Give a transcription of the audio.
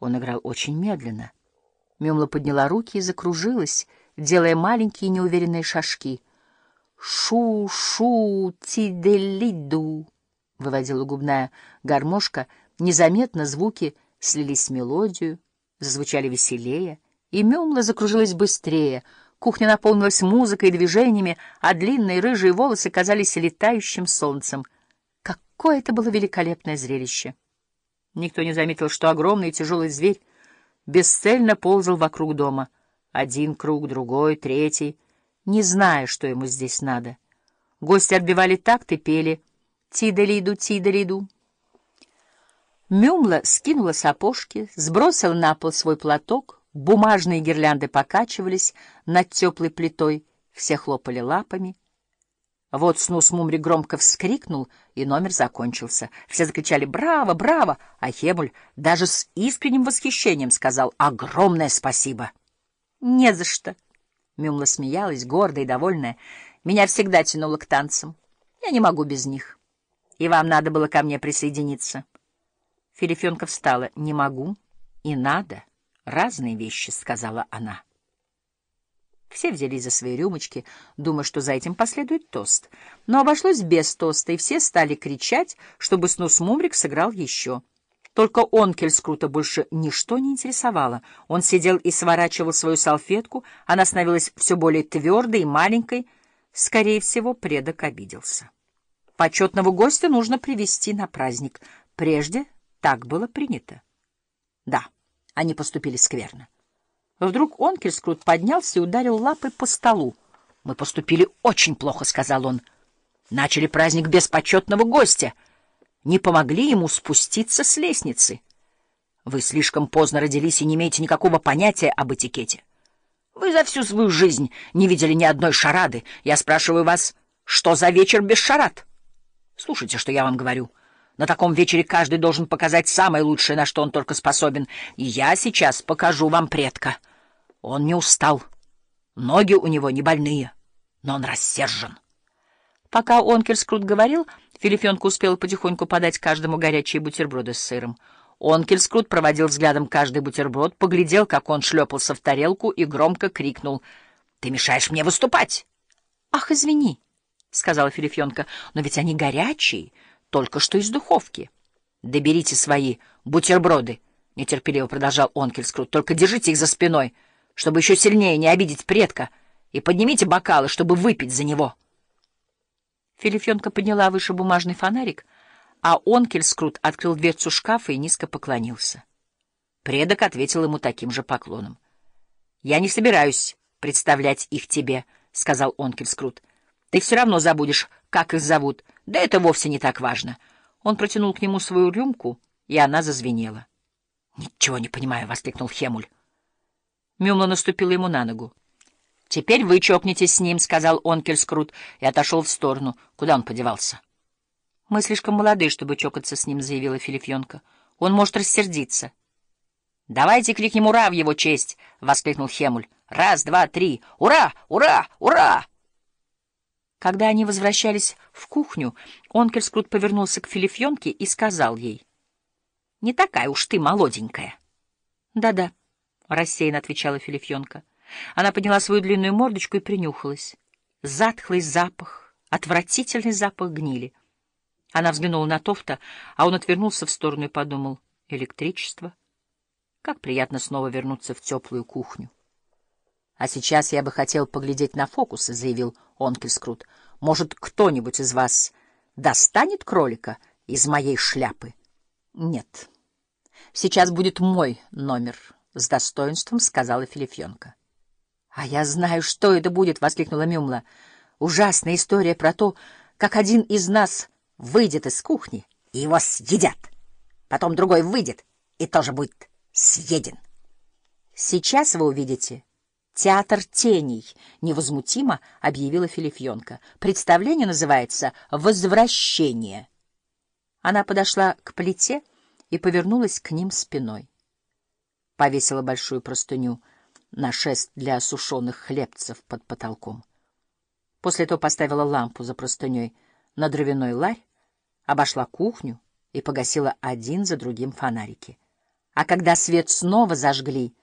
Он играл очень медленно. Мюмла подняла руки и закружилась, делая маленькие неуверенные шажки. «Шу-шу, тиделиду», — выводила губная гармошка. Незаметно звуки слились с мелодию, зазвучали веселее, и Мюмла закружилась быстрее. Кухня наполнилась музыкой и движениями, а длинные рыжие волосы казались летающим солнцем. Какое это было великолепное зрелище! Никто не заметил, что огромный тяжелый зверь бесцельно ползал вокруг дома. Один круг, другой, третий, не зная, что ему здесь надо. Гости отбивали такт и пели «Тидалиду, тидалиду». Мюмла скинула сапожки, сбросила на пол свой платок, бумажные гирлянды покачивались над теплой плитой, все хлопали лапами — вот Снус Мумри громко вскрикнул, и номер закончился. Все закричали «Браво! Браво!», а Хемуль даже с искренним восхищением сказал «Огромное спасибо!» «Не за что!» Мюмла смеялась, гордая и довольная. «Меня всегда тянуло к танцам. Я не могу без них. И вам надо было ко мне присоединиться». Филифенка встала. «Не могу и надо. Разные вещи», — сказала она. Все взялись за свои рюмочки, думая, что за этим последует тост. Но обошлось без тоста, и все стали кричать, чтобы Снус Мумрик сыграл еще. Только Онкельскрута больше ничто не интересовало. Он сидел и сворачивал свою салфетку, она становилась все более твердой и маленькой. Скорее всего, предок обиделся. Почетного гостя нужно привести на праздник. Прежде так было принято. Да, они поступили скверно. Вдруг Онкельскрут поднялся и ударил лапой по столу. — Мы поступили очень плохо, — сказал он. — Начали праздник без почетного гостя. Не помогли ему спуститься с лестницы. Вы слишком поздно родились и не имеете никакого понятия об этикете. Вы за всю свою жизнь не видели ни одной шарады. Я спрашиваю вас, что за вечер без шарад? Слушайте, что я вам говорю. На таком вечере каждый должен показать самое лучшее, на что он только способен. И я сейчас покажу вам предка. Он не устал. Ноги у него не больные, но он рассержен. Пока Онкельскрут говорил, Филифенка успела потихоньку подать каждому горячие бутерброды с сыром. Онкельскрут проводил взглядом каждый бутерброд, поглядел, как он шлепался в тарелку и громко крикнул. — Ты мешаешь мне выступать! — Ах, извини, — сказала Филифенка, — но ведь они горячие только что из духовки. — Доберите свои бутерброды, — нетерпеливо продолжал Онкельскрут, — только держите их за спиной, чтобы еще сильнее не обидеть предка, и поднимите бокалы, чтобы выпить за него. Филифенка подняла выше бумажный фонарик, а Онкельскрут открыл дверцу шкафа и низко поклонился. Предок ответил ему таким же поклоном. — Я не собираюсь представлять их тебе, — сказал Онкельскрут. — Ты все равно забудешь, как их зовут — да это вовсе не так важно. Он протянул к нему свою рюмку, и она зазвенела. — Ничего не понимаю, — воскликнул Хемуль. Мюмла наступила ему на ногу. — Теперь вы чокнетесь с ним, — сказал Онкельскрут, и отошел в сторону. Куда он подевался? — Мы слишком молоды, чтобы чокаться с ним, — заявила Филифьонка. — Он может рассердиться. — Давайте крикнем «Ура!» в его честь! — воскликнул Хемуль. — Раз, два, три! Ура! Ура! Ура! Когда они возвращались в кухню, Онкельскрут повернулся к Филифьонке и сказал ей. — Не такая уж ты молоденькая. Да — Да-да, — рассеянно отвечала Филифьонка. Она подняла свою длинную мордочку и принюхалась. Затхлый запах, отвратительный запах гнили. Она взглянула на Тофта, а он отвернулся в сторону и подумал. Электричество. Как приятно снова вернуться в теплую кухню. — А сейчас я бы хотел поглядеть на фокусы, — заявил Онкельскрут. — Может, кто-нибудь из вас достанет кролика из моей шляпы? — Нет. Сейчас будет мой номер, — с достоинством сказала Филифьонка. — А я знаю, что это будет, — воскликнула Мюмла. — Ужасная история про то, как один из нас выйдет из кухни, и его съедят. Потом другой выйдет и тоже будет съеден. Сейчас вы увидите «Театр теней», — невозмутимо объявила Филифьонка. «Представление называется «Возвращение». Она подошла к плите и повернулась к ним спиной. Повесила большую простыню на шест для осушенных хлебцев под потолком. После этого поставила лампу за простыней на дровяной ларь, обошла кухню и погасила один за другим фонарики. А когда свет снова зажгли,